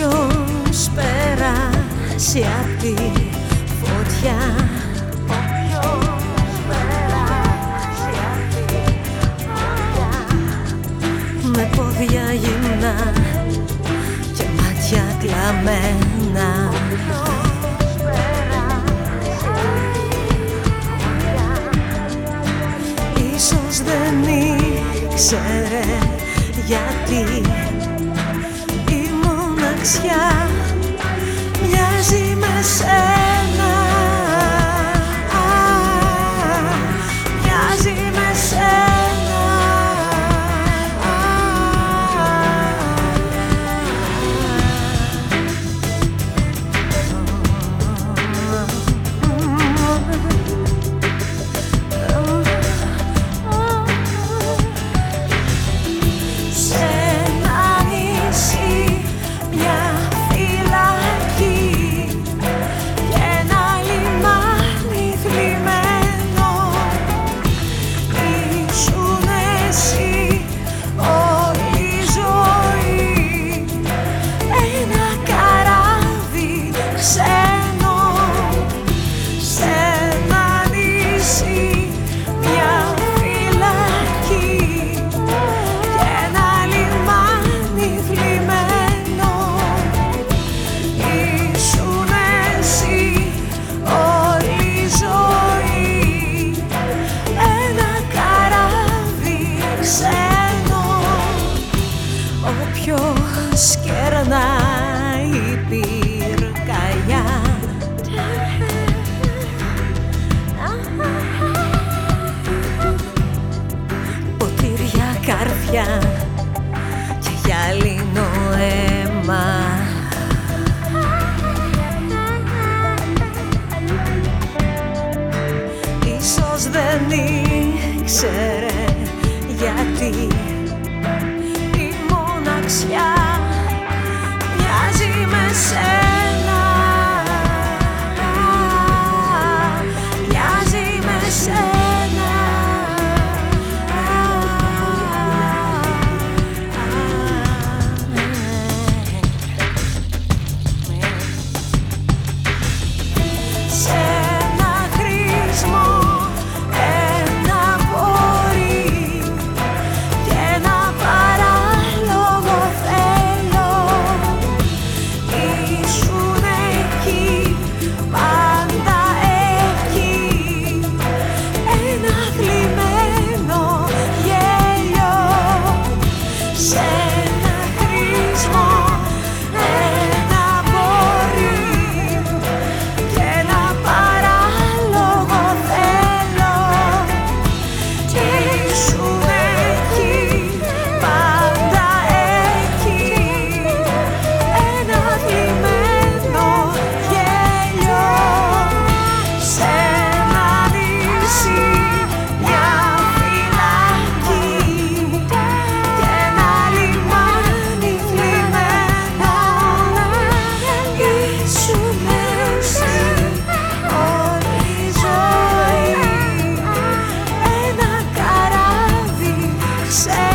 Όποιος περάσει απ' τη φωτιά; Όποιος περάσει απ' τη φωτιά; Με πόδια γυμνά και μάτια κλαμμένα. Ίσως δεν ήξερε γιατί μοναξιά μοιάζει με σένα καράβι ξένο Όποιος κερνάει πυρκαγιά Ποτήρια καρφιά και γυάλινο αίμα. Ίσως δεν ήξερε γιατί η μοναξιά μοιάζει με σένα Say.